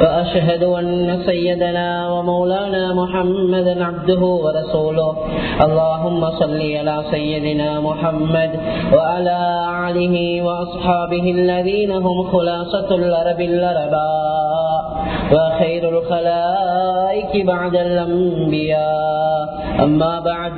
وأشهد أن سيدنا ومولانا محمدا عبده ورسوله. اللهم صل على سيدنا محمد وعلى آله وأصحابه الذين هم خلاصة الأرب الأرباء وخير الخلائق بعد الأنبياء. أما بعد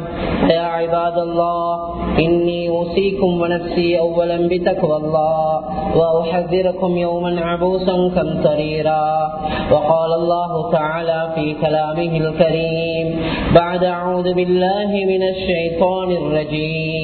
يا عباد الله إني أوصيكم ونفسي أولا بتقوى الله وأحذركم يوما عبوسا كمطريرا وقال الله تعالى في كلامه الكريم بعد أعوذ بالله من الشيطان الرجيم.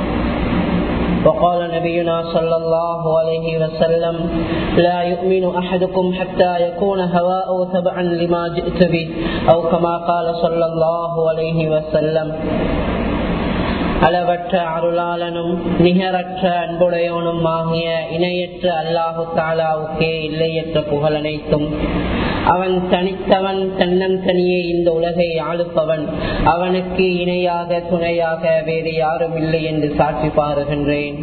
وقال نبينا صلى الله عليه وسلم لا يؤمن أحدكم حتى يكون هواء تبعا لما جئت به أو كما قال صلى الله عليه وسلم அளவற்ற அருளாளனும் நிகரற்ற அன்புடையவனும் ஆகிய இணையற்ற அல்லாஹு தாலாவுக்கே இல்லையற்ற புகழ் அனைத்தும் அவன் தனித்தவன் தன்னன் தனியே இந்த உலகை ஆளுப்பவன். அவனுக்கு இணையாக துணையாக வேறு யாரும் இல்லை என்று சாட்சி பாருகின்றேன்.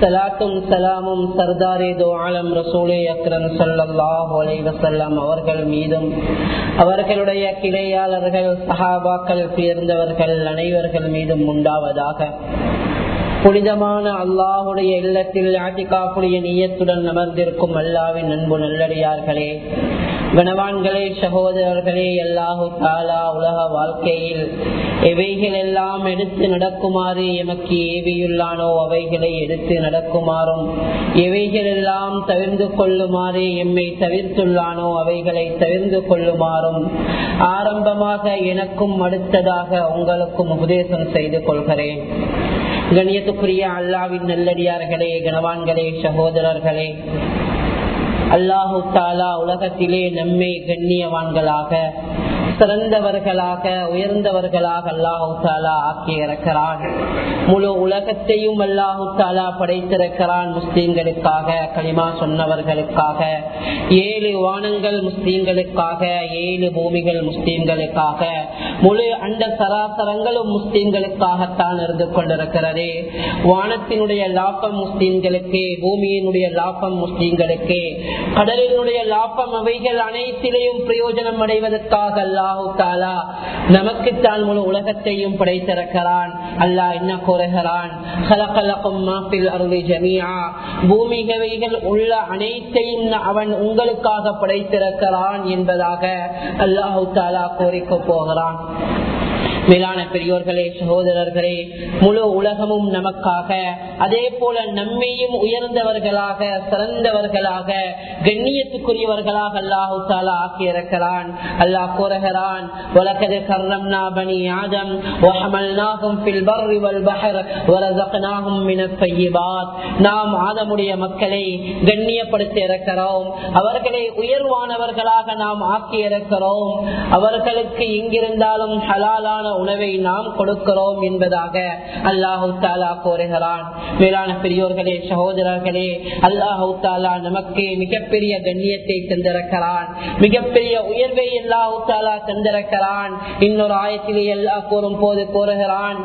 சலாத்தும் சலாமும் சர்தாரே தோ ஆலம் ரசூலே அக்ரம் சல்லாஹ் வசல்லாம் அவர்கள் மீதும் அவர்களுடைய கிளையாளர்கள் சஹாபாக்கள் சேர்ந்தவர்கள் அனைவர்கள் மீதும் உண்டாவதாக. புனிதமான அல்லாஹுடைய இல்லத்தில் ஆட்டிகாப்புடைய நீயத்துடன் அமர்ந்திருக்கும் அல்லாவின் அன்பு நல்லடியார்களே கனவான்களே சகோதரர்களே அல்லாஹு தாலா உலக வாழ்க்கையில் எவைகள் எல்லாம் எடுத்து நடக்குமாறு எமக்கு ஏவியுள்ளானோ அவைகளை எடுத்து நடக்குமாறும் எவைகள் எல்லாம் தவிர்ந்து கொள்ளுமாறு எம்மை தவிர்த்துள்ளானோ அவைகளை தவிர்ந்து கொள்ளுமாறும் ஆரம்பமாக எனக்கும் அடுத்ததாக உங்களுக்கும் உபதேசம் செய்து கொள்கிறேன். கணியத்துக்குரிய அல்லாவின் நல்லடியார்களே கனவான்களே சகோதரர்களே அல்லாஹு தாலா உலகத்திலே நம்மை கண்ணியவான்களாக சிறந்தவர்களாக உயர்ந்தவர்களாக அல்லாஹு தாலா ஆக்கி இருக்கிறான் முழு உலகத்தையும் அல்லாஹு தாலா படைத்திருக்கிறான் முஸ்லீம்களுக்காக களிமா சொன்னவர்களுக்காக ஏழு வானங்கள் முஸ்லீம்களுக்காக ஏழு பூமிகள் முஸ்லீம்களுக்காக முழு அண்ட சராசரங்களும் முஸ்லீம்களுக்காகத்தான் இருந்து கொண்டிருக்கிறது. வானத்தினுடைய லாபம் முஸ்லீம்களுக்கு பூமியினுடைய லாபம் முஸ்லீம்களுக்கு. கடலினுடைய லாபம் அவைகள் அனைத்திலையும் பிரயோஜனம் அடைவதற்காக அல்லாஹு தாலா நமக்குத்தான் முழு உலகத்தையும் படைத்திருக்கிறான். அல்லாஹ் என்ன கூறுகிறான்? பூமிகவைகள் உள்ள அனைத்தையும் அவன் உங்களுக்காக படைத்திருக்கிறான் என்பதாக அல்லாஹு தாலா கோரிக்க போகிறான். Amen. மேலான பெரியோர்களே சகோதரர்களே முழு உலகமும் நமக்காக அதே போல நம்மையும் உயர்ந்தவர்களாக சிறந்தவர்களாக கண்ணியத்துக்குரியவர்களாக அல்லாஹு தாலா ஆக்கியிருக்கிறான். அல்லாஹ் கூறுகிறான் உலகது கர்ணம் நாபனி ஆதம் நாம் ஆதமுடைய மக்களை கண்ணியப்படுத்தி இருக்கிறோம் அவர்களை உயர்வானவர்களாக நாம் ஆக்கி இருக்கிறோம் அவர்களுக்கு எங்கிருந்தாலும் ஹலாலான உணவை நாம் கொடுக்கிறோம் என்பதாக அல்லாஹு தாலா கோருகிறான் மேலான பெரியோர்களே சகோதரர்களே அல்லாஹு தாலா நமக்கு மிகப்பெரிய கண்ணியத்தை தந்திருக்கிறான். மிகப்பெரிய உயர்வை அல்லாஹு தாலா தந்திருக்கிறான். இன்னொரு ஆயத்திலே எல்லா கூறும் போது கோருகிறான்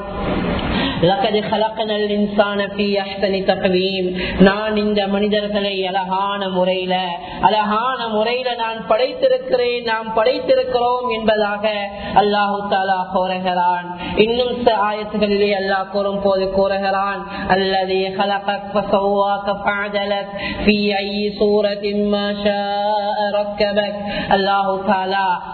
நான் இந்த மனிதர்களை அழகான முறையில அழகான முறையில நான் படைத்திருக்கிறேன் நாம் படைத்திருக்கிறோம் என்பதாக அல்லாஹு தாலா கோருகிறான் இன்னும் ஆயத்துகளிலே அல்லாஹ் கூறும் போது கூறுகிறான் அல்லது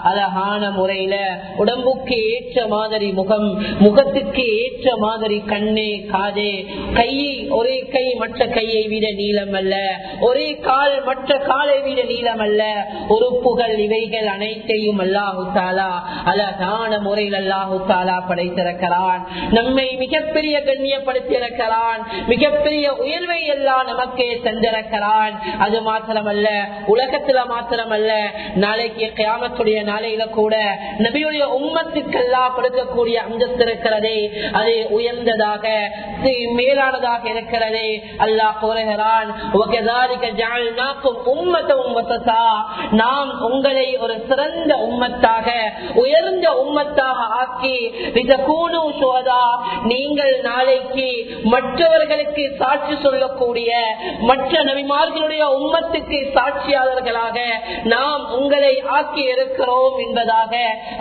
அழகான முறையில உடம்புக்கு ஏற்ற மாதிரி முகம் முகத்துக்கு ஏற்ற மாதிரி கண்ணு காது. கையை ஒரே கை மற்ற கையை விட நீளம் அல்ல ஒரே கால் மற்ற காலை விட நீளம் அல்ல உறுப்புகள் இவைகள் அனைத்தையும் அல்லாஹு தாலா அழகான முறையில் அல்லாஹு தாலா படைத்திருக்கிறான். நம்மை மிகப்பெரிய கண்ணியப்படுத்தியிருக்கிறான். மிகப்பெரிய உயர்வை எல்லாம் நமக்கே தந்திருக்கிறான். அது மாத்திரமல்ல உலகத்துல மாத்திரமல்ல. நாளைக்கு கியாமத்துடைய நாளையில கூட நபியுடைய உம்மத்துக்கெல்லாம் கொடுக்கக்கூடிய அந்தஸ்து இருக்கிறதே. அது உயர்ந்த உயர்ந்ததாக மேலானதாக இருக்கிறதே. அல்லாஹ் கூறுகிறான் நாம் உங்களை ஒரு சிறந்த உம்மத்தாக உயர்ந்த உம்மத்தாக ஆக்கி நீங்கள் நாளைக்கு மற்றவர்களுக்கு சாட்சி சொல்லக்கூடிய மற்ற நபிமார்களுடைய உம்மத்துக்கு சாட்சியாளர்களாக நாம் உங்களை ஆக்கி இருக்கிறோம் என்பதாக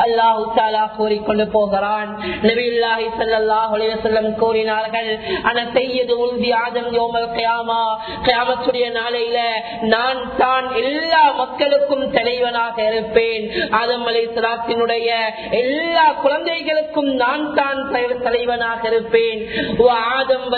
அல்லாஹு தாலா கூறிக்கொண்டு போகிறான். நபில்லாஹி செல்லம் கூறினார்கள் ஆனா செய்யது உந்தி ஆதம் யோமல் கயாமா. கயாமத்துடைய நாளையில நான் தான் எல்லா மக்களுக்கும் தலைவனாக இருப்பேன். ஆதம் அலை சலாத்தினுடைய எல்லா குழந்தைகளுக்கும் நான் தான் தலைவனாக இருப்பேன். ஆதம்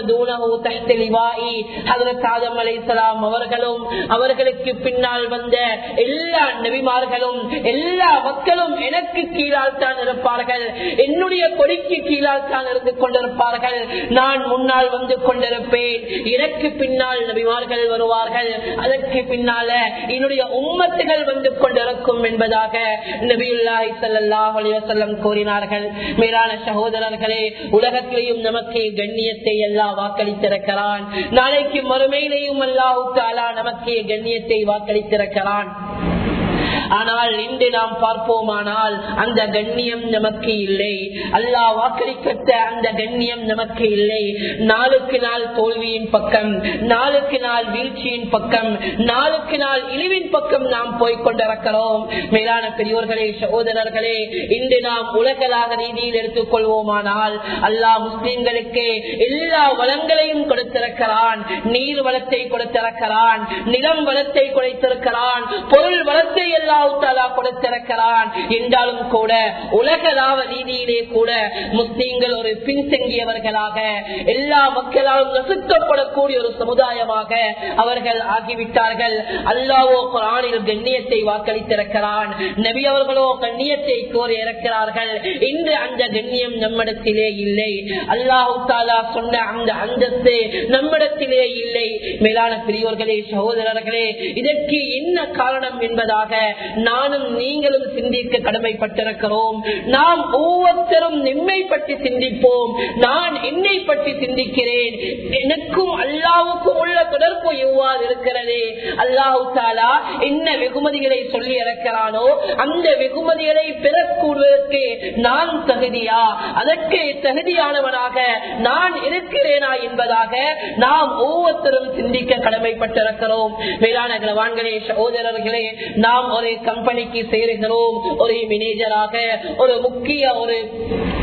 ஆதம் அலை சலாம் அவர்களும் அவர்களுக்கு பின்னால் வந்த எல்லா நபிமார்களும் எல்லா மக்களும் எனக்கு கீழால் தான் இருப்பார்கள். என்னுடைய கொடிக்கு கீழால் தான் இருந்து கொண்டிருப்பார்கள். நான் முன்னால் வந்து கொண்டிருப்பேன். எனக்கு பின்னால் நபிமார்கள் வருவார்கள். அதற்கு பின்னால என்னுடைய உம்மத்துகள் வந்து கொண்டிருக்கும் என்பதாக நபியுல்லாஹி ஸல்லல்லாஹு கூறினார்கள். மேலான சகோதரர்களே உலகத்திலேயும் நமக்கு கண்ணியத்தை எல்லாம் வாக்களித்திருக்கிறான். நாளைக்கு மறுமையிலேயும் அல்லாஹு தாலா நமக்கு கண்ணியத்தை வாக்களித்திருக்கிறான். ஆனால் இன்று நாம் பார்ப்போமானால் அந்த கண்ணியம் நமக்கு இல்லை. அல்லாஹ் வாக்களிக்கப்பட்ட அந்த கண்ணியம் நமக்கு இல்லை. நாளுக்கு நாள் தோல்வியின் பக்கம் நாளுக்கு நாள் வீழ்ச்சியின் பக்கம் நாளுக்கு நாள் இழிவின் பக்கம் நாம் போய்கொண்டிருக்கிறோம் மேலான பெரியோர்களே சகோதரர்களே இன்று நாம் உலகளாக ரீதியில் எடுத்துக் கொள்வோமானால் அல்லாஹ் முஸ்லிம்களுக்கு எல்லா வளங்களையும் கொடுத்திருக்கிறான். நீர் வளத்தை கொடுத்திருக்கிறான் நிலம் வளத்தை கொடுத்திருக்கிறான் பொருள் வளத்தை அல்லாஹாலா கொடுத்திருக்கிறான். என்றாலும் கூட உலகளாவ ரீதியிலே கூட முஸ்லீம்கள் ஒரு பின்தங்கியவர்களாக எல்லா மக்களாலும் நசுக்கப்படக்கூடிய ஒரு சமுதாயமாக அவர்கள் ஆகிவிட்டார்கள். அல்லாவோ குரானில் கண்ணியத்தை வாக்களித்திருக்கிறான். நபி அவர்களோ கண்ணியத்தை கோரி இருக்கிறார்கள் இன்று அந்த கண்ணியம் நம்மிடத்திலே இல்லை. அல்லாஹு தாலா சொன்ன அந்த அந்தஸ்து நம்மிடத்திலே இல்லை. மேலான பெரியோர்களே சகோதரர்களே இதற்கு என்ன காரணம் என்பதாக நானும் நீங்களும் சிந்திக்க கடமைப்பட்டிருக்கிறோம். நாம் ஒவ்வொருத்தரும் நிம்மை பற்றி சிந்திப்போம். நான் என்னை பற்றி சிந்திக்கிறேன்? எனக்கும் அல்லாவுக்கும் உள்ள தொடர்பு எவ்வாறு இருக்கிறது? அல்லாஹு தாலா என்ன வெகுமதிகளை சொல்லி இறக்கிறானோ அந்த வெகுமதிகளை பெறக்கூடுவதற்கு நான் தகுதியா? அதற்கு தகுதியானவனாக நான் இருக்கிறேனா என்பதாக நாம் ஒவ்வொருத்தரும் சிந்திக்க கடமைப்பட்டிருக்கிறோம். மேலான கிரவான்களே சகோதரர்களே நாம் ஒரு கம்பெனிக்கு சேருகிறோம். ஒரு மேனேஜராக ஒரு முக்கிய ஒரு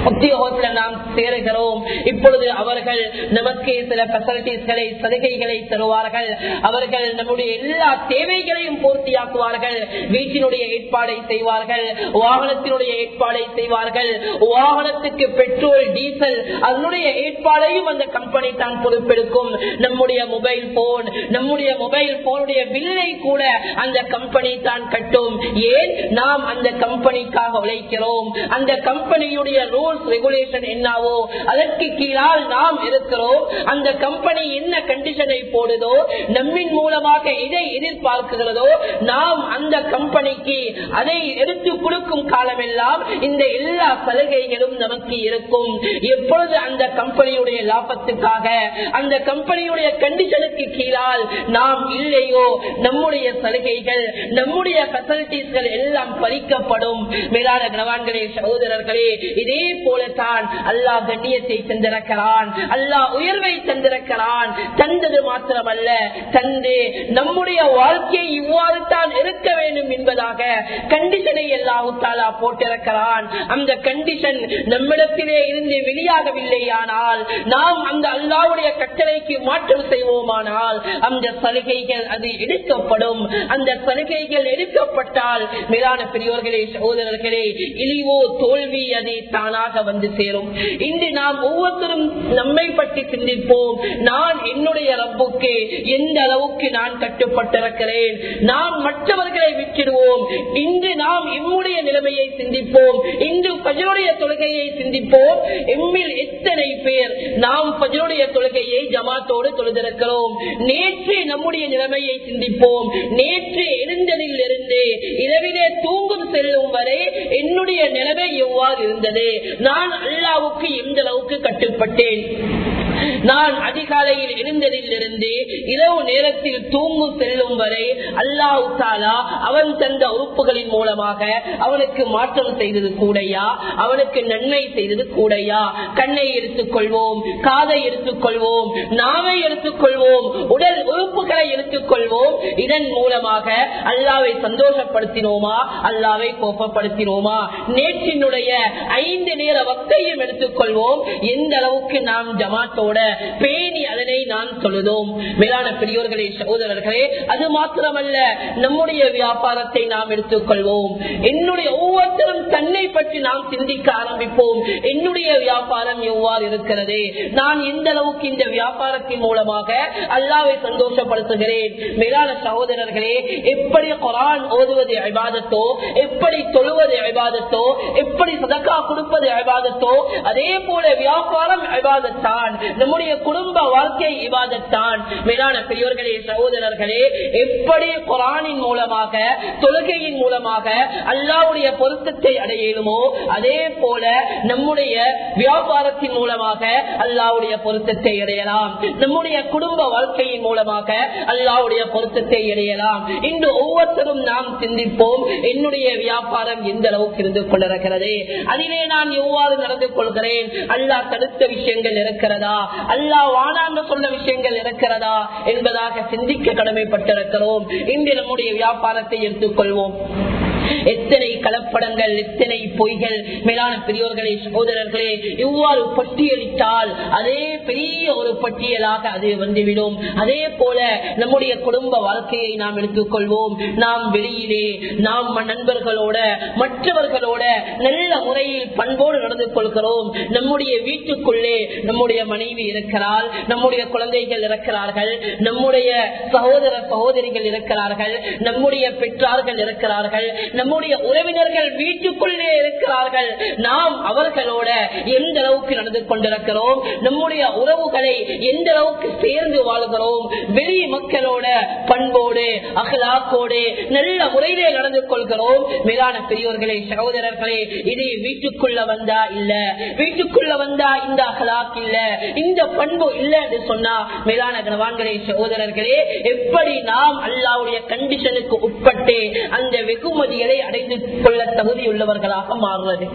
உத்தியோகத்தில் நாம் சேருகிறோம். இப்பொழுது அவர்கள் நமக்கு சில பெசிலிட்டிஸ்களை சலுகைகளை தருவார்கள். அவர்கள் நம்முடைய எல்லா தேவைகளையும் பூர்த்தியாக்குவார்கள். வீட்டினுடைய ஏற்பாடை செய்வார்கள். வாகனத்தினுடைய ஏற்பாடை செய்வார்கள். வாகனத்துக்கு பெட்ரோல் டீசல் அதனுடைய ஏற்பாடையும் அந்த கம்பெனி தான் பொறுப்பெடுக்கும். நம்முடைய மொபைல் போன் நம்முடைய மொபைல் போனுடைய பில்லை கூட அந்த கம்பெனி தான் கட்டும். ஏன் நாம் அந்த கம்பெனிக்காக உழைக்கிறோம்? அந்த கம்பெனியுடைய ரூல்ஸ் ரெகுலேஷன் என்னவோ? அதற்கு கீழால் நாம் இருக்கிறோம். அந்த கம்பெனி என்ன கண்டிஷனை போடுதோ? நம்மின் மூலமாக எதை எதிர்பார்க்கிறதோ? நாம் அந்த கம்பெனிக்கு அதை எடுத்து கொடுக்கும் காலமெல்லாம் இந்த எல்லா சலுகைகளும் நமக்கு இருக்கும். எப்பொழுது அந்த கம்பெனியுடைய லாபத்துக்காக அந்த கம்பெனியுடைய கண்டிஷனுக்கு கீழால் நாம் இல்லையோ? நம்முடைய சலுகைகள் நம்முடைய கச பெனல்டிஸ்கள் எல்லாம் பறிக்கப்படும். மேலான கனவான்களே சகோதரர்களே இதே போலத்தான் அல்லாஹ் கண்ணியத்தை தந்திருக்கிறான். அல்லாஹ் உயர்வை தந்திருக்கிறான். தந்தது மாத்திரமல்ல தந்து நம்முடைய வாழ்க்கை இவ்வாறு தான் இருக்க வேண்டும் என்பதாக கண்டிஷனை எல்லாம் தாலா போட்டிருக்கிறான். அந்த கண்டிஷன் நம்மிடத்திலே இருந்து வெளியாகவில்லை ஆனால் நாம் அந்த அல்லாவுடைய கட்டளைக்கு மாற்றம் செய்வோமானால் அந்த சலுகைகள் அது எடுக்கப்படும். அந்த சலுகைகள் எடுக்கப்படும் ஏற்பட்டால் மேலான பெரியோர்களே சகோதரர்களே இழிவோ தோல்வி அதை தானாக வந்து சேரும். இன்று நாம் ஒவ்வொருத்தரும் நம்மை பற்றி சிந்திப்போம். நான் என்னுடைய ரப்புக்கு எந்த அளவுக்கு நான் கட்டுப்பட்டிருக்கிறேன்? நான் மற்றவர்களை விட்டுடுவோம். இன்று நாம் எம்முடைய நிலைமையை சிந்திப்போம். இன்று பஜனுடைய தொழுகையை சிந்திப்போம். எம்மில் எத்தனை பேர் நாம் பஜனுடைய தொழுகையை ஜமாத்தோடு தொழுதிருக்கிறோம். நேற்று நம்முடைய நிலைமையை சிந்திப்போம். நேற்று எழுந்ததில் இருந்து இரவிலே தூங்கும் செல்லும் வரை என்னுடைய நிலைமை எவ்வாறு இருந்தது? நான் அல்லாவுக்கு எந்த அளவுக்கு கட்டுப்பட்டேன். நான் அதிகாலையில் எழுந்ததில் இரவு நேரத்தில் தூங்கும் செல்லும் வரை அல்லாஹு தாலா அவன் தந்த உறுப்புகளின் மூலமாக அவனுக்கு மாற்றம் செய்தது கூடையா? அவனுக்கு நன்மை செய்தது கூடையா? கண்ணை எடுத்துக்கொள்வோம் காதை எடுத்துக்கொள்வோம் நாவை எடுத்துக்கொள்வோம் உடல் உறுப்புகளை எடுத்துக்கொள்வோம். இதன் மூலமாக அல்லாவை சந்தோஷப்படுத்தினோமா? அல்லாவை கோப்பப்படுத்தினோமா நேற்றினுடைய ஐந்து நேர வக்தையும் எடுத்துக்கொள்வோம். எந்த அளவுக்கு நாம் ஜமாத்தோட பேணி அதனை நாம் தொழுதோம். மேலான பெரியோர்களே சகோதரர்களே அது மாத்திரமல்ல நம்முடைய வியாபாரத்தை நாம் எடுத்துக்கொள்வோம். என்னுடைய ஒவ்வொருத்தரும் தன்னை பற்றி நாம் சிந்திக்க ஆரம்பிப்போம். என்னுடைய வியாபாரம் எவ்வாறு இருக்கிறது? நான் எந்த அளவுக்கு இந்த வியாபாரத்தின் மூலமாக அல்லாவை சந்தோஷப்படுத்துகிறேன்? மேலான சகோதரர்களே எப்படி குரான் ஓதுவது அபாதத்தோ எப்படி தொழுவது அபாதத்தோ எப்படி சதக்கா கொடுப்பது அபாதத்தோ அதே போல வியாபாரம் அபாதத்தான் நம்முடைய குடும்ப வாழ்க்கை இவாதத்தான் மேலான பெரியோர்களே சகோதரர்களே எப்படி குரானின் மூலமாக தொழுகையின் மூலமாக அல்லாவுடைய பொருத்தத்தை அடையணுமோ அதே போல நம்முடைய வியாபாரத்தின் மூலமாக அல்லாவுடைய பொருத்தத்தை அடையலாம். நம்முடைய குடும்ப வாழ்க்கையின் மூலமாக அல்லாவுடைய பொருத்தத்தை அடையலாம். இன்று ஒவ்வொருத்தரும் நாம் சிந்திப்போம் என்னுடைய வியாபாரம் எந்த அளவுக்கு இருந்து கொண்டிருக்கிறது? அதிலே நான் எவ்வாறு நடந்து கொள்கிறேன்? அல்லாஹ் தடுத்த விஷயங்கள் இருக்கிறதா? அல்லாஹ் வானாங்க சொன்ன விஷயங்கள் இருக்கிறதா என்பதாக சிந்திக்க கடமைப்பட்டிருக்கிறோம். இன்று நம்முடைய வியாபாரத்தை எடுத்துக்கொள்வோம். எத்தனை கலப்படங்கள் எத்தனை பொய்கள் மேலான பெரியோர்களே சகோதரர்களே இவ்வாறு பட்டியலிட்டால் அதே பெரிய ஒரு பட்டியலாக அது வந்துவிடும். அதே போல நம்முடைய குடும்ப வாழ்க்கையை நாம் எடுத்துக்கொள்வோம். நாம் வெளியிலே நாம் நண்பர்களோட மற்றவர்களோட நல்ல முறையில் பண்போடு நடந்து கொள்கிறோம். நம்முடைய வீட்டுக்குள்ளே நம்முடைய மனைவி இருக்கிறார் நம்முடைய குழந்தைகள் இருக்கிறார்கள் நம்முடைய சகோதர சகோதரிகள் இருக்கிறார்கள் நம்முடைய பெற்றார்கள் இருக்கிறார்கள் நம்முடைய உறவினர்கள் வீட்டுக்குள்ளே இருக்கிறார்கள். நாம் அவர்களோட எந்த அளவுக்கு நடந்து கொண்டிருக்கிறோம்? நம்முடைய உறவுகளை எந்த அளவுக்கு சேர்ந்து வாழ்கிறோம்? வெளி மக்களோட பண்போடு அகலாக்கோடு நல்ல முறையிலே நடந்து கொள்கிறோம். மேலான பெரியோர்களே சகோதரர்களே இது வீட்டுக்குள்ள வந்தா இல்ல. வீட்டுக்குள்ள வந்தா இந்த அகலாக் இல்ல. இந்த பண்பு இல்ல என்று சொன்னா மேலான கனவான்களே சகோதரர்களே எப்படி நாம் அல்லாவுடைய கண்டிஷனுக்கு உட்பட்டு அந்த வெகுமதிகளை அடைந்து கொள்ள தகுதியுள்ளவர்களாக மாறுவது.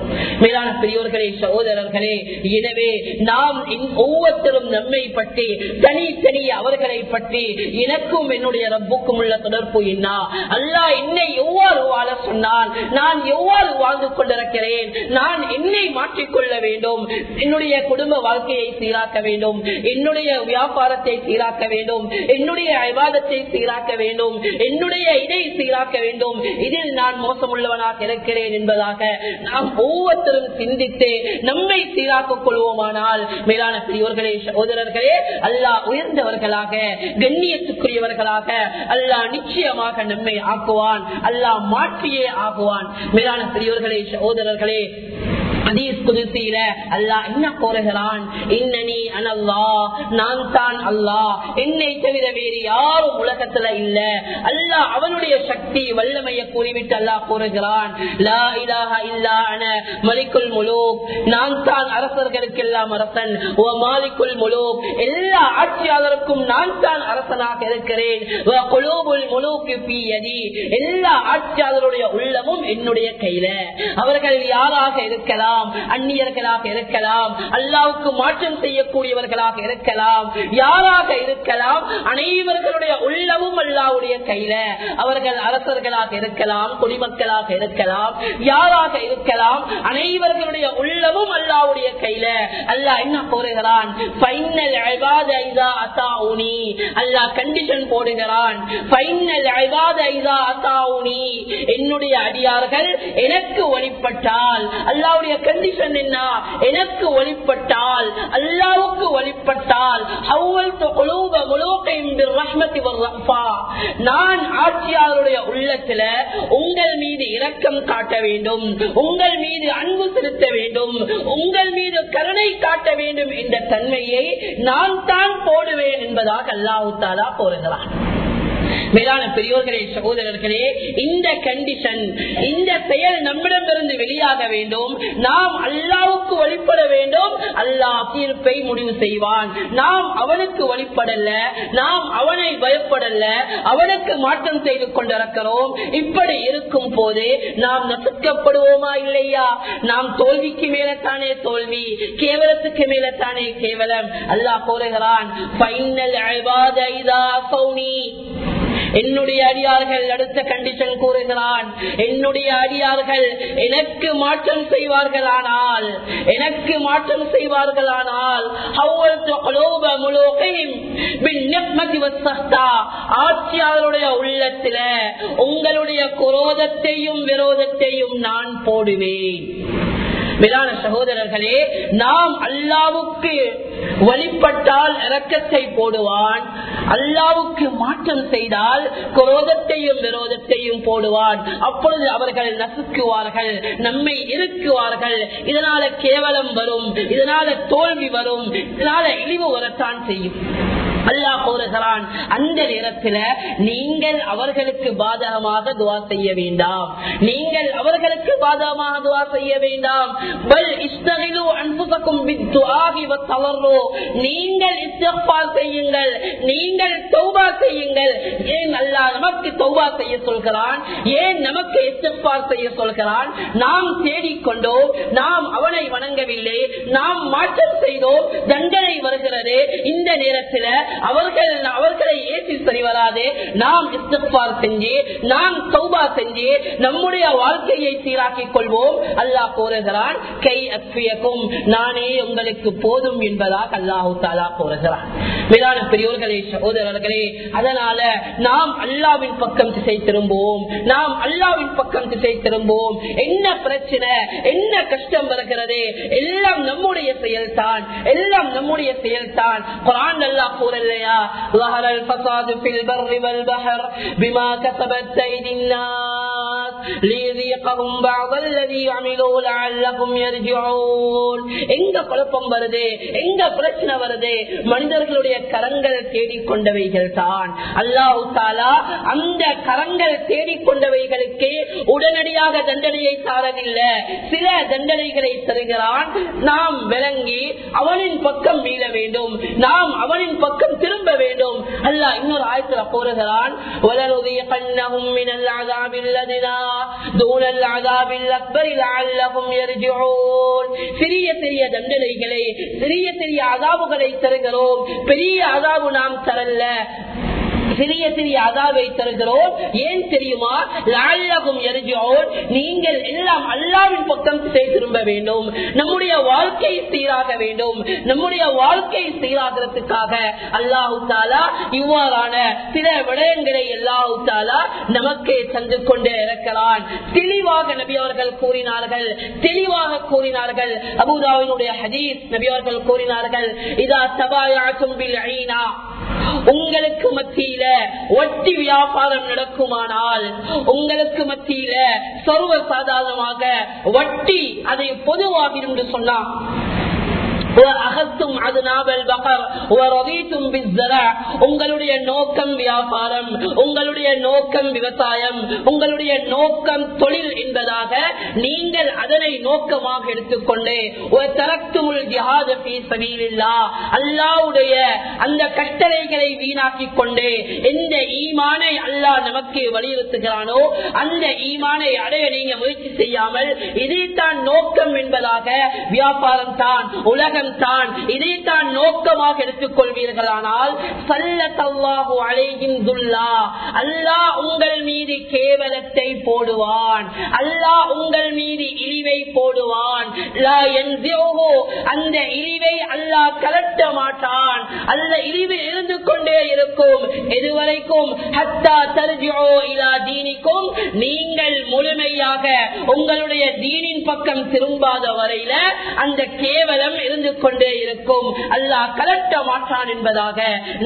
மேலான பெரியோர்களே சகோதரர்களே எனவே நாம் ஒவ்வொருத்தரும் நம்மை பற்றி தனித்தனி அவர்களை பற்றி எனக்கும் என்னுடைய ரப்புக்கும் உள்ள தொடர்பு என்ன? அல்லா என்னை எவ்வாறு வாழ சொன்னால் நான் எவ்வாறு வாழ்ந்து கொண்டிருக்கிறேன் நான் என்னை மாற்றிக்கொள்ள வேண்டும் என்னுடைய குடும்ப வாழ்க்கையை சீராக்க வேண்டும் என்னுடைய வியாபாரத்தை சீராக்க வேண்டும் என்னுடைய விவாதத்தை சீராக்க வேண்டும் என்னுடைய இதை சீராக்க வேண்டும் இதில் நான் மோசமுள்ளவனாக இருக்கிறேன் என்பதாக நாம் ஒவ்வொருத்தரும் சிந்தித்து நம்மை சீராக்கிக் கொள்வோமானால் மேலான பெரியவர்களே சகோதரர்களே அல்லாஹ் உயர்ந்தவர்களாக கண்ணியத்துக்குரியவர்களாக அல்லாஹ் நிச்சயமாக நம்மை ஆக்குவான் அல்லாஹ் மாற்றியே ஆகுவான். மேலான பெரியவர்களே சகோதரர்களே ஹதீஸ் குதிர்த்தியில அல்லாஹ் என்ன கோருகிறான் இன்னனி அனல்லா நான் தான் அல்லாஹ். என்னை தவிர வேறு யாரும் உலகத்துல இல்ல. அல்லாஹ் அவனுடைய சக்தி வல்லமையை கூறிவிட்டு அல்லாஹ் கூறுகிறான் லா இலாஹ இல்லா அன மலிக்குல் முலூக். நான் தான் அரசர்களுக்கெல்லாம் அரசன். ஓ மாலிக்குல் முலூக். எல்லா ஆட்சியாளருக்கும் நான் தான் அரசனாக இருக்கிறேன். முலூக்கு ஃபீ எல்லா ஆட்சியாளருடைய உள்ளமும் என்னுடைய கையில. அவர்கள் யாராக இருக்கலாம்? இருக்கலாம் அந்நியர்களாக இருக்கலாம் அல்லாவுக்கு மாற்றம் செய்யக்கூடியவர்களாக இருக்கலாம் யாராக இருக்கலாம் அனைவர்களுடைய உள்ளமும் அல்லாவுடைய கையில அவர்கள் அரசர்களாக இருக்கலாம் குடிமக்களாக இருக்கலாம் யாராக இருக்கலாம் அனைவர்களுடைய உள்ளமும் அல்லாவுடைய கையில அல்லாஹ் என்ன போடுகிறான் ஃபைனல் அல்லாஹ் கண்டிஷன் போடுகிறான். என்னுடைய அடியார்கள் எனக்கு வழிபட்டால் அல்லாவுடைய கண்டிஷன் என்ன? எனக்கு ஒளிப்பட்டால் அல்லாவுக்கு ஒளிப்பட்டால் நான் ஆட்சியாளருடைய உள்ளத்துல உங்கள் மீது இரக்கம் காட்ட வேண்டும் உங்கள் மீது அன்பு செலுத்த வேண்டும் உங்கள் மீது கருணை காட்ட வேண்டும் என்ற தன்மையை நான் தான் போடுவேன் என்பதாக அல்லாஹு தாலா போருகிறான் மேலான பெரியோர்களே சகோதரர்களே இந்த கண்டிஷன் இந்த செயல் நம்மிடமிருந்து வெளியாக வேண்டும். நாம் அல்லாவுக்கு வழிபட வேண்டும். அல்லாஹ் தீர்ப்பை முடிவு செய்வான். நாம் அவனுக்கு வழிபடல நாம் அவனை பயப்படல அவனுக்கு மாற்றம் செய்து கொண்டிருக்கிறோம். இப்படி இருக்கும் போது நாம் நசுக்கப்படுவோமா இல்லையா? நாம் தோல்விக்கு மேல தானே தோல்வி கேவலத்துக்கு மேல தானே கேவலம். அல்லாஹ் கூறுகிறான் என்னுடைய அடியார்கள் அடுத்த கண்டிஷன் கூறுகிறான். என்னுடைய அடியார்கள் எனக்கு மாற்றம் செய்வார்களானால் எனக்கு மாற்றம் செய்வார்களானால் ஆட்சியாளருடைய உள்ளத்துல உங்களுடைய குரோதத்தையும் விரோதத்தையும் நான் போடுவேன். மேலான சகோதரர்களே நாம் அல்லாவுக்கு வழிபட்டால் இறக்கத்தை போடுவான். அல்லாவுக்கு மாற்றம் செய்தால் குரோதத்தையும் விரோதத்தையும் போடுவான். அப்பொழுது அவர்கள் நசுக்குவார்கள் நம்மை இருக்குவார்கள் இதனால கேவலம் வரும் இதனால தோல்வி வரும் இதனால இழிவு வரத்தான் செய்யும். அல்லா கூறுகிறான் அந்த நேரத்தில் நீங்கள் அவர்களுக்கு பாதகமாக துவா செய்ய வேண்டாம். நீங்கள் அவர்களுக்கு பாதகமாக துவா செய்ய வேண்டாம். பல் நீங்கள் செய்யுங்கள். நீங்கள் தௌபா செய்யுங்கள். ஏன் அல்லா நமக்கு தௌபா செய்ய சொல்கிறான்? ஏன் நமக்கு இஸ்திக்பார் செய்ய சொல்கிறான்? நாம் தேடிக்கொண்டோம் நாம் அவனை வணங்கவில்லை. நாம் மாற்றம் செய்தோம். தண்டனை வருகிறது. இந்த நேரத்தில் அவர்கள் அவர்களை ஏற்றி சரி வராது நாம் இஸ்திக்பார் செஞ்சு நாம் சௌபா செஞ்சு நம்முடைய வாழ்க்கையை சீராக்கிக் கொள்வோம். அல்லாஹ் கோருகிறான் கை அத்வியக்கும் நானே உங்களுக்கு போதும் என்பதாக அல்லாஹு தாலா கோருகிறான் மேலான பெரியோர்களே சகோதரர்களே அதனால நாம் அல்லாவின் பக்கம் திசை திரும்புவோம். நாம் அல்லாவின் பக்கம் திசை திரும்புவோம். என்ன பிரச்சனை என்ன கஷ்டம் வருகிறது எல்லாம் நம்முடைய செயல்தான். எல்லாம் நம்முடைய செயல்தான். குரான் அல்லாஹ் கூறலையா ظهر الفساد في البر والبحر بما كسبت أيدي الناس ليذيقهم بعض الذي عملوا لعلهم يرجعون எங்க குழப்பம் வருது எங்க பிரச்சனை வருது மனிதர்களுடைய கரங்கள் தேடிக்கொண்டவைகள் தான் அல்லாஹு தாலா அந்த கரங்கள் தேடிக்கொண்டவைகளுக்கு உடனடியாக தண்டனையை தாரவில்லை சில தண்டனைகளை தருகிறான் நாம் விளங்கி அவனின் பக்கம் மீள வேண்டும் நாம் அவனின் பக்கம் திரும்ப வேண்டும். அல்ல இன்னொரு ஆயத்துல கூறுகிறான் சிறிய சிறிய தண்டனைகளை பெரிய பெரிய அதாபுகளை தருகிறோம். பெரிய அதாபு நாம் தரல. சிறிய சிறிய அதாவை தருகிறோம்? ஏன் தெரியுமா? லாலகும் எரிஜோன் நீங்கள் எல்லாம் அல்லாவின் பக்கம் செய்ய திரும்ப வேண்டும். நம்முடைய வாழ்க்கை சீராக வேண்டும். நம்முடைய வாழ்க்கை சீராகிறதுக்காக அல்லாஹு தாலா இவ்வாறான சில விடயங்களை அல்லாஹு தாலா நமக்கே தந்து கொண்டே இருக்கிறான். தெளிவாக நபி அவர்கள் கூறினார்கள். தெளிவாக கூறினார்கள். அபுதாவினுடைய ஹதீஸ் நபி அவர்கள் கூறினார்கள். இதா சபாயாக்கும் பில் ஐனா. உங்களுக்கு மத்தியில ஒட்டி வியாபாரம் நடக்குமானால் உங்களுக்கு மத்தியில சர்வ சாதாரணமாக வட்டி அதை பொதுவாகும் என்று சொன்னான். அகத்தும் அது நாவல் பகர் உங்களுடைய நோக்கம் வியாபாரம் உங்களுடைய நோக்கம் விவசாயம் உங்களுடைய நோக்கம் தொழில் என்பதாக நீங்கள் அதனை நோக்கமாக எடுத்துக்கொண்டு அல்லாவுடைய அந்த கட்டளைகளை வீணாக்கி கொண்டு எந்த ஈமானை அல்லாஹ் நமக்கு வலியுறுத்துகிறானோ அந்த ஈமானை அடைய நீங்க முயற்சி செய்யாமல் இதைத்தான் நோக்கம் என்பதாக வியாபாரம் தான் உலகம் தான் இதைத்தான் நோக்கமாக எடுத்துக் கொள்வீர்களானால் சல்லத்தல்லாஹு அலைகின்றுள்ளா அல்லாஹ் உங்கள் மீது கேவலத்தை போடுவான் அல்லாஹ் உங்கள் மீது இழிவை போடுவான். அந்த இழிவை அல்லாஹ் கலட்ட மாட்டான். அல்ல இழிவு இருந்து கொண்டே இருக்கும். எதுவரைக்கும் தீனிக்கும் நீங்கள் முழுமையாக உங்களுடைய தீனின் பக்கம் திரும்பாத வரையில அந்த கேவலம் இருந்து இருந்து கொண்டே இருக்கும். அல்லாஹ் கலட்ட மாட்டான் என்பதாக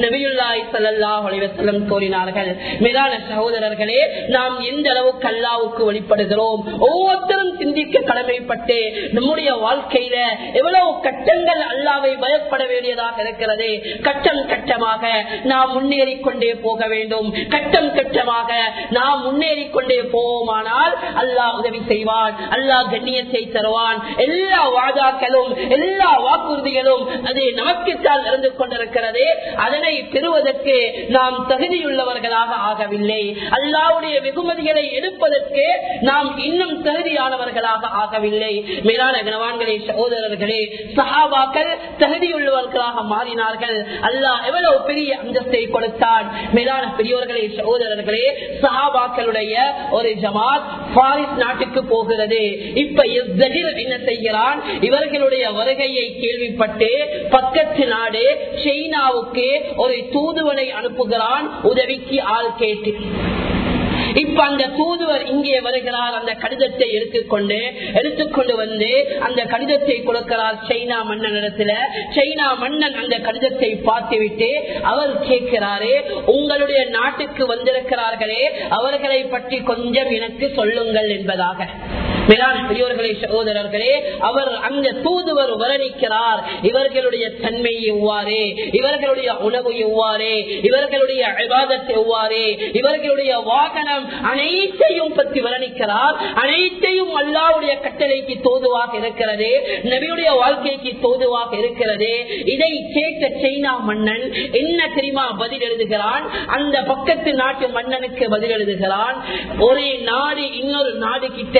நபியுல்லாய் சல்லாஹ் அலிவசலம் கூறினார்கள். மேலான சகோதரர்களே நாம் எந்த அளவுக்கு அல்லாவுக்கு வழிபடுகிறோம்? ஒவ்வொருத்தரும் சிந்திக்க கடமைப்பட்டு நம்முடைய வாழ்க்கையில எவ்வளவு கட்டங்கள் அல்லாவை பயப்பட வேண்டியதாக இருக்கிறது. கட்டம் கட்டமாக நாம் முன்னேறி கொண்டே போக வேண்டும். கட்டம் கட்டமாக நாம் முன்னேறி கொண்டே போவோமானால் அல்லாஹ் உதவி செய்வான். அல்லாஹ் கண்ணியத்தை தருவான். எல்லா வாதாக்களும் எல்லா வாக்குறுதிகளும் அது நமக்குத்தான் இருந்து கொண்டிருக்கிறது அதனை பெறுவதற்கு நாம் தகுதியுள்ளவர்களாக ஆகவில்லை. அல்லாவுடைய வெகுமதிகளை எடுப்பதற்கு நாம் இன்னும் தகுதியானவர்களாக ஆகவில்லை. மேலான கனவான்களே சகோதரர்களே சஹாபாக்கள் தகுதியுள்ளவர்களாக மாறினார்கள். அல்லாஹ் எவ்வளவு பெரிய அந்தஸ்தை கொடுத்தான். மேலான பெரியவர்களே சகோதரர்களே சஹாபாக்களுடைய ஒரு ஜமாத் பாரிஸ் நாட்டுக்கு போகிறது. இப்ப என்ன செய்கிறான்? இவர்களுடைய வருகையை கேள்விப்பட்டு பக்கத்து நாடு சைனாவுக்கு ஒரு தூதுவனை அனுப்புகிறான் உதவிக்கு ஆள் கேட்டு. இப்ப அந்த தூதுவர் இங்கே வருகிறார் அந்த கடிதத்தை எடுத்துக்கொண்டு எடுத்துக்கொண்டு வந்து அந்த கடிதத்தை கொடுக்கிறார் சைனா மன்னனிடத்துல. சைனா மன்னன் அந்த கடிதத்தை பார்த்துவிட்டு அவர் கேட்கிறாரு உங்களுடைய நாட்டுக்கு வந்திருக்கிறார்களே அவர்களை பற்றி கொஞ்சம் எனக்கு சொல்லுங்கள் என்பதாக. மேலான பெரியோர்களே சகோதரர்களே அவர் அங்க தூதுவர் வர்ணிக்கிறார். இவர்களுடைய தன்மை எவ்வாறு? இவர்களுடைய உணவு எவ்வாறு? இவர்களுடைய விவாதத்தை எவ்வாறு? இவர்களுடைய வாகனம் அனைத்தையும் பற்றி வர்ணிக்கிறார். அனைத்தையும் அல்லாவுடைய கட்டளைக்கு தோதுவாக இருக்கிறது நபியுடைய வாழ்க்கைக்கு தோதுவாக இருக்கிறது. இதை கேட்ட சைனா மன்னன் என்ன தெரியுமா பதில் எழுதுகிறான்? அந்த பக்கத்து நாட்டு மன்னனுக்கு பதில் எழுதுகிறான். ஒரே நாடு இன்னொரு நாடு கிட்ட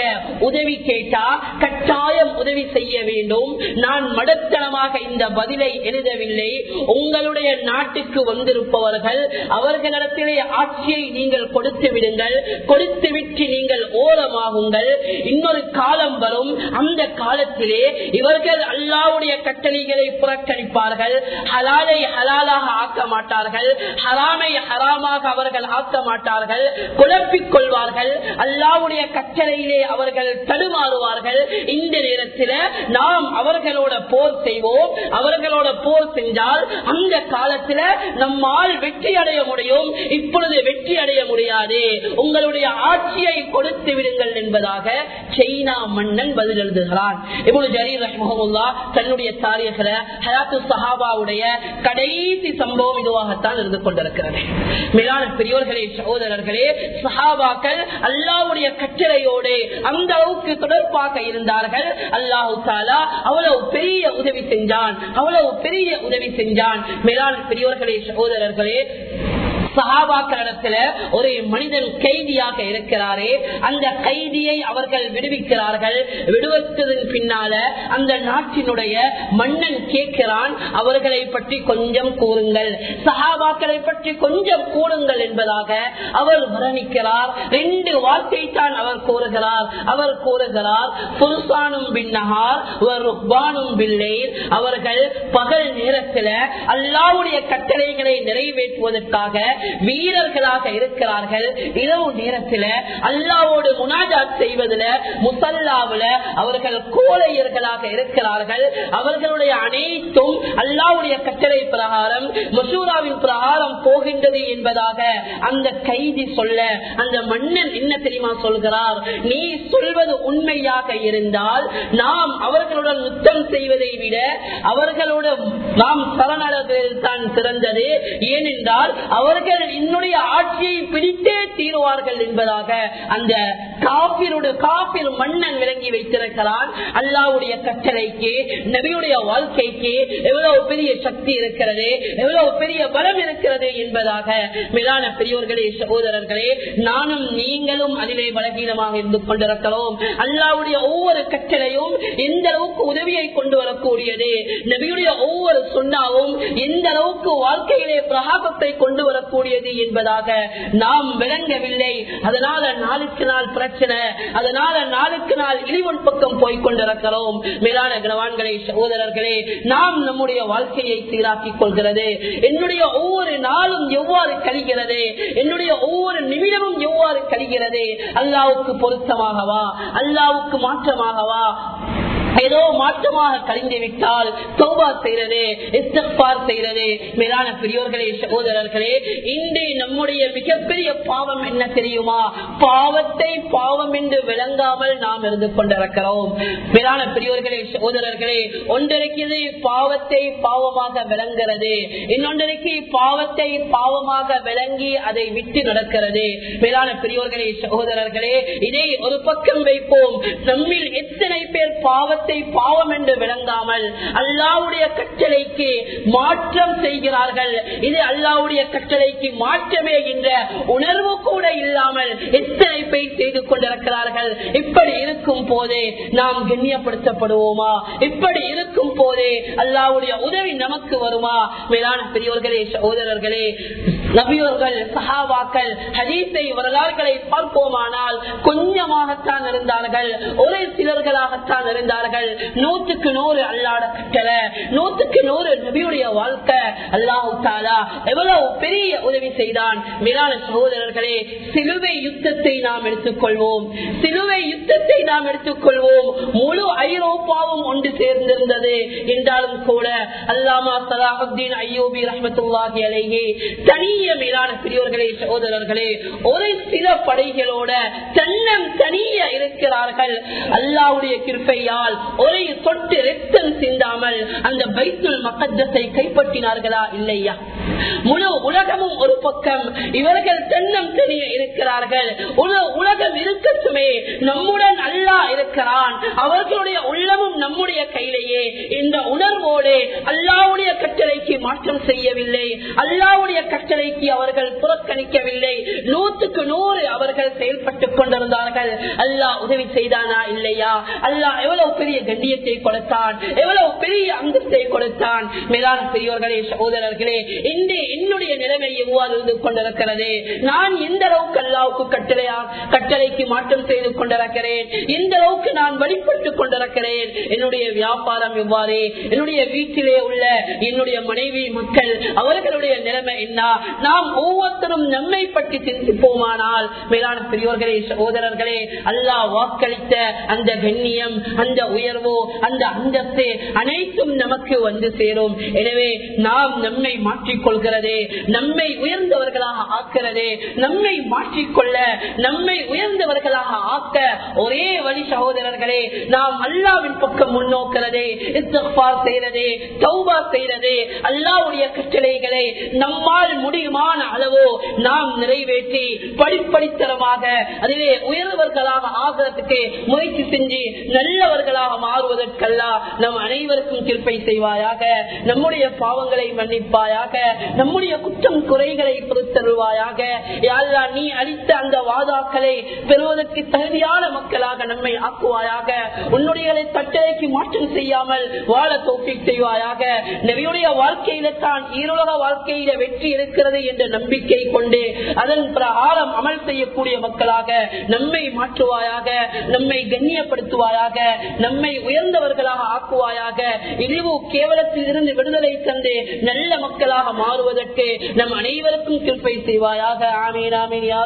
உதவி கேட்டா கட்டாயம் உதவி செய்ய வேண்டும். நான் மடத்தனமாக இந்த பதிலை எழுதவில்லை. உங்களுடைய நாட்டுக்கு வந்திருப்பவர்கள் அவர்களிடத்திலே ஆட்சியை நீங்கள் கொடுத்து விடுங்கள். கொடுத்து விட்டு நீங்கள் ஓரமாகுங்கள். இன்னொரு காலம் வரும். அந்த காலத்திலே இவர்கள் அல்லாவுடைய கட்டளைகளை புறக்கணிப்பார்கள். ஹலாலை ஹலாலாக ஆக்க மாட்டார்கள். ஹராமை ஹராமாக அவர்கள் ஆக்க மாட்டார்கள். குழப்பிக் கொள்வார்கள். அல்லாவுடைய கட்டளையிலே அவர்கள் தடுமாறுவார்கள். இந்த நேரத்தில் நாம் அவர்களோட போர் செய்வோம். அவர்களோட போர் செஞ்சால் அந்த காலத்தில் நம்மால் வெற்றி அடைய முடியும். இப்பொழுது வெற்றி அடைய முடியாது. உங்களுடைய ஆட்சியை கொடுத்து விடுங்கள் என்பதாக சைனா மன்னன் பதில் எழுதுகிறான். இப்பொழுது ஜரீர் ரஹ்மஹமுல்லா தன்னுடைய தாரியர்கள ஹயாத்து சஹாபாவுடைய கடைசி சம்பவம் இதுவாகத்தான் இருந்து கொண்டிருக்கிறது. மேலான பெரியோர்களே சகோதரர்களே சஹாபாக்கள் அல்லாவுடைய கட்டளையோடு அந்த அளவுக்கு தொடர்பாக இருந்தார்கள். அல்லாஹு தாலா அவ்வளவு பெரிய உதவி செஞ்சான். அவ்வளவு பெரிய உதவி செஞ்சான். மேலான பெரியோர்களே சகோதரர்களே சகாபாக்களிடத்துல ஒரு மனிதன் கைதியாக இருக்கிறாரே அந்த கைதியை அவர்கள் விடுவிக்கிறார்கள். விடுவித்ததன் பின்னால அந்த நாட்டினுடைய மன்னன் கேட்கிறான் அவர்களை பற்றி கொஞ்சம் கூறுங்கள். சகாபாக்களை பற்றி கொஞ்சம் கூறுங்கள் என்பதாக அவர் வர்ணிக்கிறார். ரெண்டு வார்த்தை தான் அவர் கூறுகிறார். அவர் கூறுகிறார் புல்சானும் பின்னகார் ருக்பானும் பிள்ளை அவர்கள் பகல் நேரத்தில் அல்லாவுடைய கட்டளைகளை நிறைவேற்றுவதற்காக வீரர்களாக இருக்கிறார்கள். இரவு நேரத்தில் அல்லாவோடு முனாஜாத் செய்வதில் முசல்லாவில் அவர்கள் கோலையர்களாக இருக்கிறார்கள். அவர்களுடைய அனைத்தும் அல்லாவுடைய கட்டளை பிரகாரம் மசூராவின் பிரகாரம் போகின்றது என்பதாக அந்த கைதி சொல்ல அந்த மன்னன் என்ன தெரியுமா சொல்கிறார்? நீ சொல்வது உண்மையாக இருந்தால் நாம் அவர்களுடன் யுத்தம் செய்வதை விட அவர்களோட நாம் சரணடைவதில் தான் சிறந்தது. ஏனென்றால் அவர்கள் என்னுடைய ஆட்சியை பிடித்தே தீருவார்கள் என்பதாக அந்த காப்பிரோட காப்பிர் மன்னன் விளங்கி வைத்திருக்கிறான். அல்லாவுடைய கட்டளைக்கு நபியுடைய வாழ்க்கைக்கு எவ்வளவு பெரிய சக்தி இருக்கிறது எவ்வளவு பெரிய பலம் இருக்கிறது என்பதாக மேலான பெரியோர்களே சகோதரர்களே நானும் நீங்களும் அதிலே பலகீனமாக இருந்து கொண்டிருக்கிறோம். அல்லாவுடைய ஒவ்வொரு கட்டளையும் எந்த அளவுக்கு உதவியை கொண்டு வரக்கூடியது நபியுடைய ஒவ்வொரு சொன்னாவும் எந்த அளவுக்கு வாழ்க்கையிலே பிரகாசத்தை கொண்டு வரக்கூடிய கூடியது என்பதாக நாம் விளங்கவில்லை. அதனால நாளுக்கு நாள் பிரச்சனை அதனால நாளுக்கு நாள் இழிவன் பக்கம் போய்கொண்டிருக்கிறோம் மேலான கனவான்களே சகோதரர்களே நாம் நம்முடைய வாழ்க்கையை சீராக்கிக் கொள்கிறது. என்னுடைய ஒவ்வொரு நாளும் எவ்வாறு கழிகிறது? என்னுடைய ஒவ்வொரு நிமிடமும் எவ்வாறு கழிகிறது? அல்லாவுக்கு பொருத்தமாகவா? அல்லாவுக்கு மாற்றமாகவா? ஏதோ மாற்றமாக கழிந்து விட்டால் சௌபா செய்யறது இஸ்தார் செய்யறது. மேலான பெரியோர்களே சகோதரர்களே இன்று நம்முடைய மிகப்பெரிய பாவம் என்ன தெரியுமா? பாவத்தை பாவம் என்று விளங்காமல் நாம் இருந்து கொண்டிருக்கிறோம். மேலான பெரியோர்களே சகோதரர்களே ஒன்றிருக்கிறது பாவத்தை பாவமாக விளங்குறது இன்னொன்றிற்கு பாவத்தை பாவமாக விளங்கி அதை விட்டு நடக்கிறது. மேலான பெரியோர்களே சகோதரர்களே இதை ஒரு பக்கம் வைப்போம். நம்மில் எத்தனை பேர் பாவத்தை பாவம் என்று விளங்காமல் அல்லாவுடைய கட்டளைக்கு மாற்றம் செய்கிறார்கள். இது அல்லாவுடைய கட்டளைக்கு மாற்றமே என்ற உணர்வு கூட இல்லாமல் எத்தனை பேர் செய்து கொண்டிருக்கிறார்கள். இப்படி இருக்கும் போதே நாம் கண்ணியப்படுத்தப்படுவோமா? இப்படி இருக்கும் போதே அல்லாவுடைய உதவி நமக்கு வருமா? மேலான பெரியோர்களே சகோதரர்களே நபியோர்கள் சஹாபாக்கள் ஹதீஸை வரலாறுகளை பார்ப்போமானால் கொஞ்சமாகத்தான் இருந்தார்கள். ஒரு சிலர்களாகத்தான் இருந்தார்கள். நூற்றுக்கு நூறு அல்லாட கட்டளை நூற்றுக்கு நூறு நபியுடைய வாழ்க்கை அல்லாஹு தாலா எவ்வளவு பெரிய உதவி செய்தான். மேலான சகோதரர்களே சிலுவை யுத்தத்தை நாம் எடுத்துக்கொள்வோம். சிலுவை யுத்தத்தை நாம் எடுத்துக்கொள்வோம். முழு ஐரோப்பாவும் ஒன்று சேர்ந்திருந்தது. என்றாலும் கூட அல்லாமா சலாஹுத்தீன் ஐயோபி ரஹமத்துல்லாஹி அலையே தனிய மேலான பெரியோர்களே சகோதரர்களே ஒரு சில படைகளோட தன்னம் தனிய இருக்கிறார்கள். அல்லாவுடைய கிருப்பையால் ஒரே தொட்டு ரத்தம் சிந்தாமல் அந்த பைத்துல் மக்கத்தை கைப்பற்றினார்களா இல்லையா? முழு உலகமும் ஒரு பக்கம். இவர்கள் தென்னம் தெரிய இருக்கிறார்கள். உல- உலகம் இருக்கட்டுமே. நம்முடன் அல்லா இருக்கிறான். அவர்களுடைய உள்ளமும் நம்முடைய கையிலேயே. இந்த உணர்வோடு அல்லாவுடைய கட்டளைக்கு மாற்றம் செய்யவில்லை. அல்லாவுடைய கட்டளைக்கு அவர்கள் புறக்கணிக்கவில்லை. நூத்துக்கு நூறு அவர்கள் செயல்பட்டுக் கொண்டிருந்தார்கள். அல்லாஹ் உதவி செய்தானா இல்லையா? அல்லாஹ் எவ்வளவு பெரிய கண்ணியத்தை கொடுத்தான். எவ்வளவு பெரிய அந்தஸ்தை கொடுத்தான். மேலான பெரியோர்களே சகோதரர்களே இன்று என்னுடைய நிலைமை எவ்வாறு இருந்து கொண்டிருக்கிறது. நான் எந்த அளவுக்கு அல்லாவுக்கு கட்டளையா கட்டளைக்கு மாற்றம் செய்து கொண்டிருக்கிறேன்? எந்த அளவுக்கு நான் வழிபட்டு கொண்டிருக்கிறேன்? என்னுடைய வியாபாரம் எவ்வாறு? என்னுடைய வீட்டிலே உள்ள என்னுடைய மனைவி மக்கள் அவர்களுடைய நிலைமை என்ன? நாம் ஒவ்வொருத்தரும் நம்மை பற்றி சிந்திப்போமானால் மேலான பெரியோர்களே சகோதரர்களே அல்லாஹ் வாக்களித்த அந்த கண்ணியம் அந்த உயர்வோ அந்த அந்தஸ்து அனைத்தும் நமக்கு வந்து சேரும். எனவே நாம் நம்மை மாற்றிக்கொள்கிறதே நம்மை உயர்ந்தவர்களாக ஆக்கிறதே நம்மை மாற்றிக்கொள்ள நம்மை உயர்ந்தவர்களாக ஆக்க ஒரே வழி சகோதரர்களே நாம் அல்லாவின் பக்கம் முன்னோக்கிறதே செய்யறதே தௌபா செய்யறதே அல்லாவுடைய கட்டளைகளை நம்மால் முடியுமான அளவோ நாம் நிறைவேற்றி படிப்படித்தரமாக அதிலே உயர்ந்தவர்களாக ஆகிறதுக்கு முயற்சி செஞ்சு நல்லவர்களாக நல்லவர்களாக மாறுவதற்கல்லா நம் அனைவருக்கும் கிருப்பை செய்வாயாக நம்முடைய பாவங்களை மன்னிப்பாயாக நம்முடைய குற்றம் குறைகளை பொறுத்தருவாயாக யாழ்லா நீ அளித்த அந்த வாதாக்களை பெறுவதற்கு தகுதியான மக்களாக நம்மை ஆக்குவாயாக. உன்னுடைய தட்டளைக்கு மாற்றம் செய்யாமல் வாழ தோப்பி செய்வாயாக. நபியுடைய வாழ்க்கையில தான் ஈரோக வாழ்க்கையில வெற்றி இருக்கிறது என்ற நம்பிக்கை கொண்டு அதன் பிரகாரம் அமல் செய்யக்கூடிய மக்களாக நம்மை மாற்றுவாயாக நம்மை கண்ணியப்படுத்துவாயாக நம் நம்மை உயர்ந்தவர்களாக ஆக்குவாயாக. இழிவு கேவலத்தில் இருந்து விடுதலை தந்து நல்ல மக்களாக மாறுவதற்கு நம் அனைவருக்கும் கிருப்பை செய்வாயாக. ஆமீன் ஆமீன். யார்